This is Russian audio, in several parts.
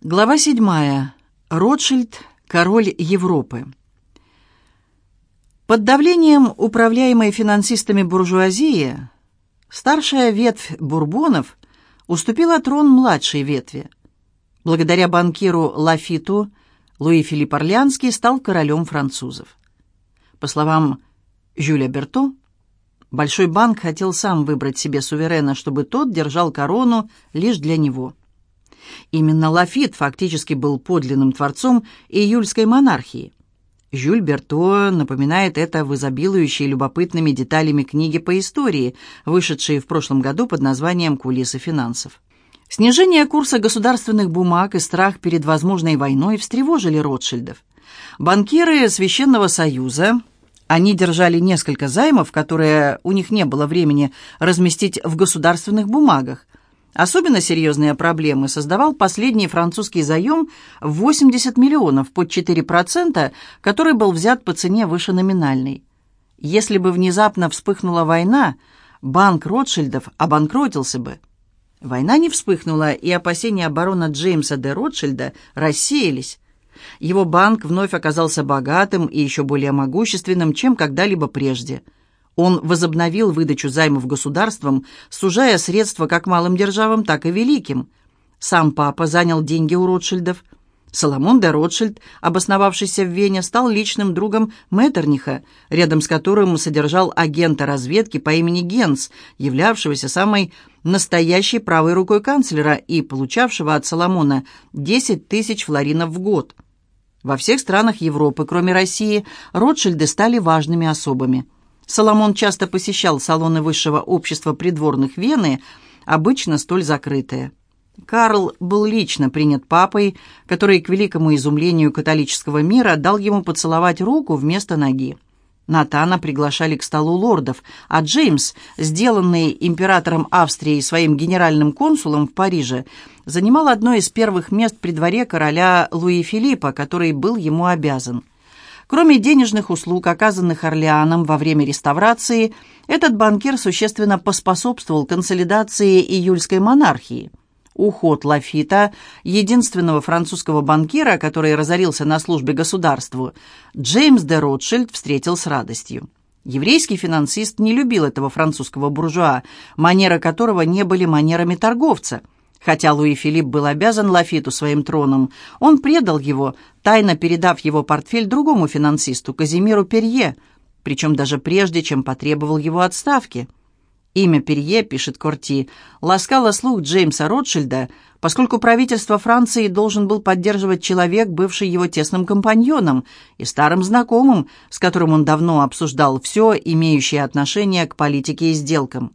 Глава 7. Ротшильд, король Европы. Под давлением управляемой финансистами буржуазии старшая ветвь бурбонов уступила трон младшей ветви. Благодаря банкиру Лафиту Луи Филипп Орлеанский стал королем французов. По словам Жюля Берто, Большой банк хотел сам выбрать себе суверена, чтобы тот держал корону лишь для него – Именно Лафит фактически был подлинным творцом июльской монархии. Жюль Берто напоминает это в изобилующей любопытными деталями книги по истории, вышедшей в прошлом году под названием «Кулисы финансов». Снижение курса государственных бумаг и страх перед возможной войной встревожили Ротшильдов. Банкиры Священного Союза, они держали несколько займов, которые у них не было времени разместить в государственных бумагах, Особенно серьезные проблемы создавал последний французский заем в 80 миллионов под 4%, который был взят по цене выше номинальной. Если бы внезапно вспыхнула война, банк Ротшильдов обанкротился бы. Война не вспыхнула, и опасения барона Джеймса де Ротшильда рассеялись. Его банк вновь оказался богатым и еще более могущественным, чем когда-либо прежде – он возобновил выдачу займов государствам, сужая средства как малым державам, так и великим. Сам папа занял деньги у Ротшильдов. Соломон де Ротшильд, обосновавшийся в Вене, стал личным другом Меттерниха, рядом с которым содержал агента разведки по имени Генс, являвшегося самой настоящей правой рукой канцлера и получавшего от Соломона 10 тысяч флоринов в год. Во всех странах Европы, кроме России, Ротшильды стали важными особами – Соломон часто посещал салоны высшего общества придворных Вены, обычно столь закрытые. Карл был лично принят папой, который, к великому изумлению католического мира, дал ему поцеловать руку вместо ноги. Натана приглашали к столу лордов, а Джеймс, сделанный императором Австрии своим генеральным консулом в Париже, занимал одно из первых мест при дворе короля Луи Филиппа, который был ему обязан. Кроме денежных услуг, оказанных Орлеаном во время реставрации, этот банкир существенно поспособствовал консолидации июльской монархии. Уход Лафита, единственного французского банкира, который разорился на службе государству, Джеймс де Ротшильд встретил с радостью. Еврейский финансист не любил этого французского буржуа, манеры которого не были манерами торговца – Хотя Луи Филипп был обязан Лафиту своим троном, он предал его, тайно передав его портфель другому финансисту, Казимиру Перье, причем даже прежде, чем потребовал его отставки. Имя Перье, пишет Корти, ласкало слух Джеймса Ротшильда, поскольку правительство Франции должен был поддерживать человек, бывший его тесным компаньоном и старым знакомым, с которым он давно обсуждал все, имеющее отношение к политике и сделкам.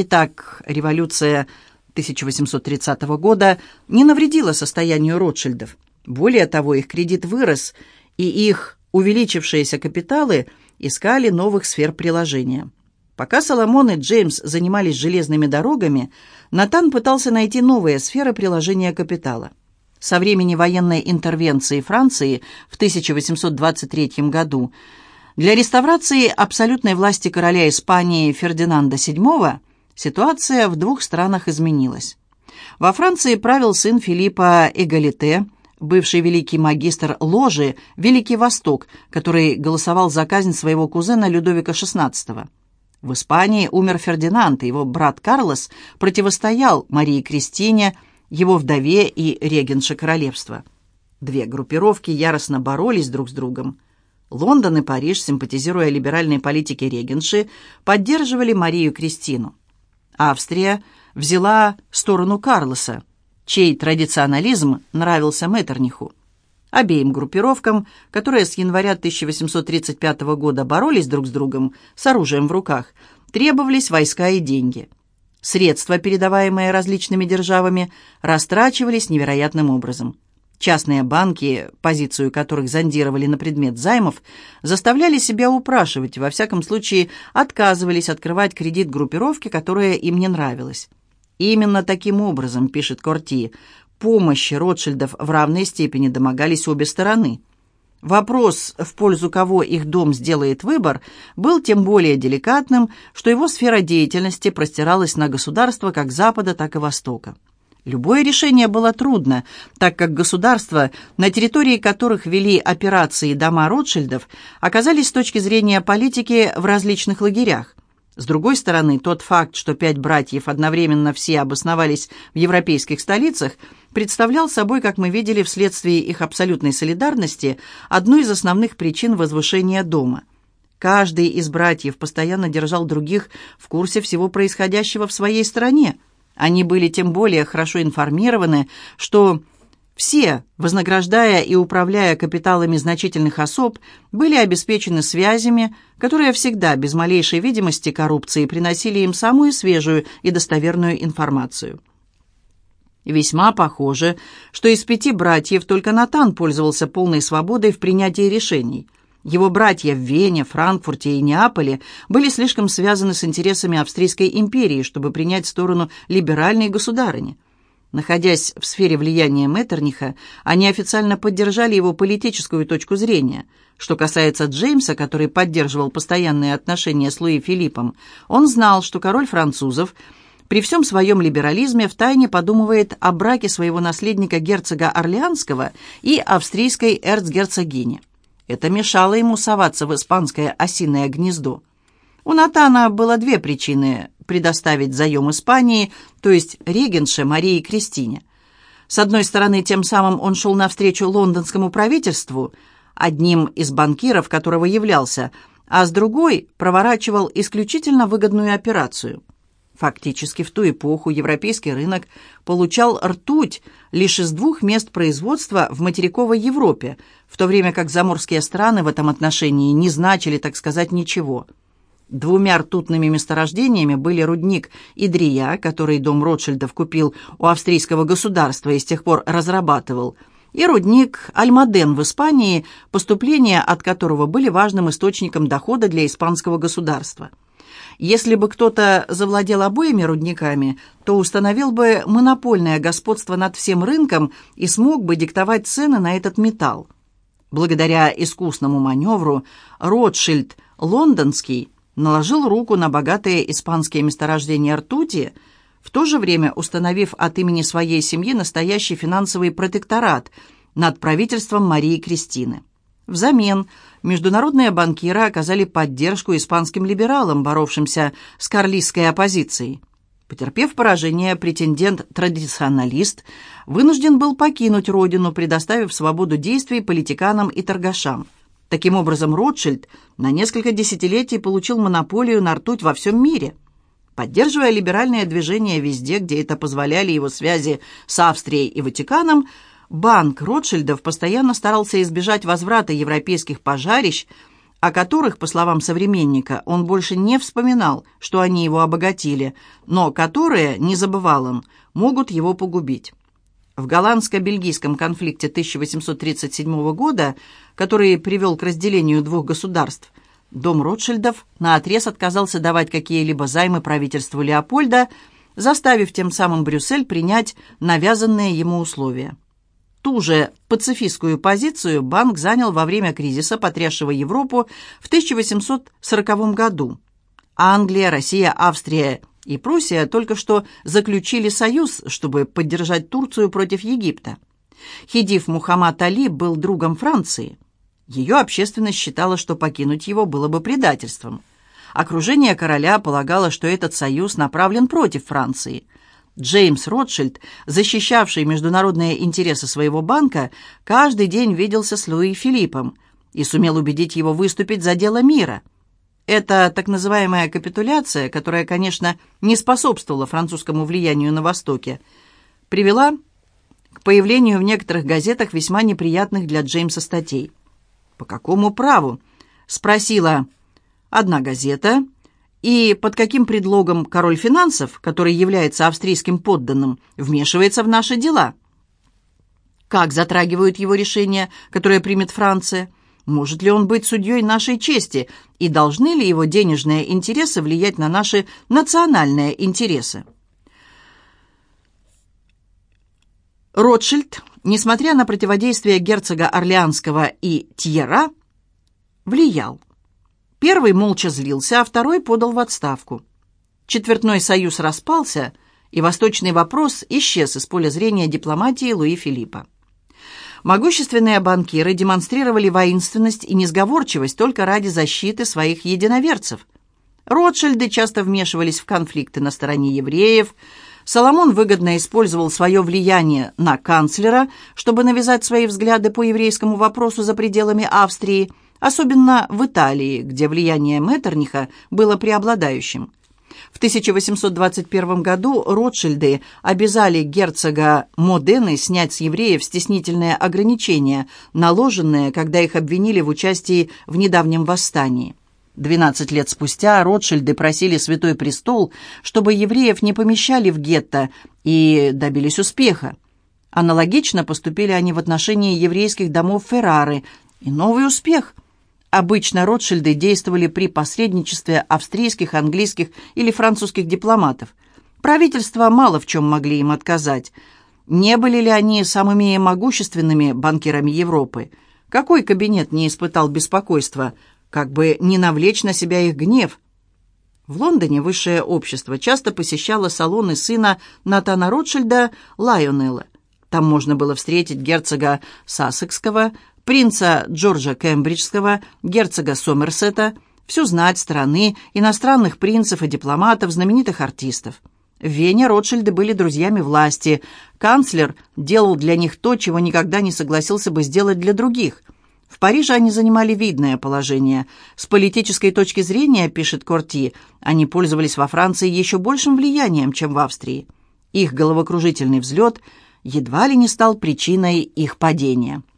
Итак, революция 1830 года не навредила состоянию Ротшильдов. Более того, их кредит вырос, и их увеличившиеся капиталы искали новых сфер приложения. Пока Соломон и Джеймс занимались железными дорогами, Натан пытался найти новые сферы приложения капитала. Со времени военной интервенции Франции в 1823 году для реставрации абсолютной власти короля Испании Фердинанда VII Ситуация в двух странах изменилась. Во Франции правил сын Филиппа Эгалите, бывший великий магистр ложи «Великий Восток», который голосовал за казнь своего кузена Людовика XVI. В Испании умер Фердинанд, и его брат Карлос противостоял Марии Кристине, его вдове и регенше королевства. Две группировки яростно боролись друг с другом. Лондон и Париж, симпатизируя либеральной политике регенши, поддерживали Марию Кристину. Австрия взяла сторону Карлоса, чей традиционализм нравился Меттерниху. Обеим группировкам, которые с января 1835 года боролись друг с другом с оружием в руках, требовались войска и деньги. Средства, передаваемые различными державами, растрачивались невероятным образом. Частные банки, позицию которых зондировали на предмет займов, заставляли себя упрашивать, во всяком случае отказывались открывать кредит группировки, которая им не нравилась. Именно таким образом, пишет Корти, помощи Ротшильдов в равной степени домогались обе стороны. Вопрос, в пользу кого их дом сделает выбор, был тем более деликатным, что его сфера деятельности простиралась на государства как Запада, так и Востока. Любое решение было трудно, так как государства, на территории которых вели операции дома Ротшильдов, оказались с точки зрения политики в различных лагерях. С другой стороны, тот факт, что пять братьев одновременно все обосновались в европейских столицах, представлял собой, как мы видели, вследствие их абсолютной солидарности, одну из основных причин возвышения дома. Каждый из братьев постоянно держал других в курсе всего происходящего в своей стране – они были тем более хорошо информированы, что все, вознаграждая и управляя капиталами значительных особ, были обеспечены связями, которые всегда, без малейшей видимости коррупции, приносили им самую свежую и достоверную информацию. Весьма похоже, что из пяти братьев только Натан пользовался полной свободой в принятии решений – его братья в Вене, Франкфурте и Неаполе были слишком связаны с интересами Австрийской империи, чтобы принять сторону либеральной государыни. Находясь в сфере влияния Меттерниха, они официально поддержали его политическую точку зрения. Что касается Джеймса, который поддерживал постоянные отношения с Луи Филиппом, он знал, что король французов при всем своем либерализме втайне подумывает о браке своего наследника герцога Орлеанского и австрийской эрцгерцогини. Это мешало ему соваться в испанское осиное гнездо. У Натана было две причины предоставить заем Испании, то есть регенше Марии Кристине. С одной стороны, тем самым он шел навстречу лондонскому правительству, одним из банкиров которого являлся, а с другой проворачивал исключительно выгодную операцию. Фактически в ту эпоху европейский рынок получал ртуть лишь из двух мест производства в материковой Европе, в то время как заморские страны в этом отношении не значили, так сказать, ничего. Двумя ртутными месторождениями были рудник Идрия, который дом Ротшильдов купил у австрийского государства и с тех пор разрабатывал, и рудник Альмаден в Испании, поступления от которого были важным источником дохода для испанского государства. Если бы кто-то завладел обоими рудниками, то установил бы монопольное господство над всем рынком и смог бы диктовать цены на этот металл. Благодаря искусному маневру Ротшильд лондонский наложил руку на богатые испанские месторождения ртути, в то же время установив от имени своей семьи настоящий финансовый протекторат над правительством Марии Кристины. Взамен международные банкиры оказали поддержку испанским либералам, боровшимся с карлистской оппозицией. Потерпев поражение, претендент-традиционалист вынужден был покинуть родину, предоставив свободу действий политиканам и торгашам. Таким образом, Ротшильд на несколько десятилетий получил монополию на ртуть во всем мире. Поддерживая либеральное движение везде, где это позволяли его связи с Австрией и Ватиканом, Банк Ротшильдов постоянно старался избежать возврата европейских пожарищ, о которых, по словам современника, он больше не вспоминал, что они его обогатили, но которые, не забывал он, могут его погубить. В голландско-бельгийском конфликте 1837 года, который привел к разделению двух государств, дом Ротшильдов наотрез отказался давать какие-либо займы правительству Леопольда, заставив тем самым Брюссель принять навязанные ему условия. Ту же пацифистскую позицию банк занял во время кризиса, потрясшего Европу в 1840 году. Англия, Россия, Австрия и Пруссия только что заключили союз, чтобы поддержать Турцию против Египта. Хидив Мухаммад Али был другом Франции. Ее общественность считала, что покинуть его было бы предательством. Окружение короля полагало, что этот союз направлен против Франции – Джеймс Ротшильд, защищавший международные интересы своего банка, каждый день виделся с Луи Филиппом и сумел убедить его выступить за дело мира. Это так называемая капитуляция, которая, конечно, не способствовала французскому влиянию на Востоке, привела к появлению в некоторых газетах весьма неприятных для Джеймса статей. «По какому праву?» — спросила одна газета — и под каким предлогом король финансов, который является австрийским подданным, вмешивается в наши дела? Как затрагивают его решения, которое примет Франция? Может ли он быть судьей нашей чести? И должны ли его денежные интересы влиять на наши национальные интересы? Ротшильд, несмотря на противодействие герцога Орлеанского и Тьера, влиял. Первый молча злился, а второй подал в отставку. Четвертной союз распался, и восточный вопрос исчез из поля зрения дипломатии Луи Филиппа. Могущественные банкиры демонстрировали воинственность и несговорчивость только ради защиты своих единоверцев. Ротшильды часто вмешивались в конфликты на стороне евреев. Соломон выгодно использовал свое влияние на канцлера, чтобы навязать свои взгляды по еврейскому вопросу за пределами Австрии, особенно в Италии, где влияние Меттерниха было преобладающим. В 1821 году Ротшильды обязали герцога Модены снять с евреев стеснительные ограничения, наложенные, когда их обвинили в участии в недавнем восстании. 12 лет спустя Ротшильды просили Святой Престол, чтобы евреев не помещали в гетто, и добились успеха. Аналогично поступили они в отношении еврейских домов Феррары, и новый успех – Обычно Ротшильды действовали при посредничестве австрийских, английских или французских дипломатов. Правительства мало в чем могли им отказать. Не были ли они самыми могущественными банкирами Европы? Какой кабинет не испытал беспокойства, как бы не навлечь на себя их гнев? В Лондоне высшее общество часто посещало салоны сына Натана Ротшильда Лайонелла. Там можно было встретить герцога Сассекского, принца Джорджа Кембриджского, герцога Сомерсета, всю знать страны, иностранных принцев и дипломатов, знаменитых артистов. В Вене Ротшильды были друзьями власти. Канцлер делал для них то, чего никогда не согласился бы сделать для других. В Париже они занимали видное положение. С политической точки зрения, пишет Корти, они пользовались во Франции еще большим влиянием, чем в Австрии. Их головокружительный взлет едва ли не стал причиной их падения.